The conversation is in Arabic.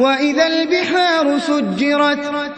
وَإِذَا الْبِحَارُ سُجِّرَتْ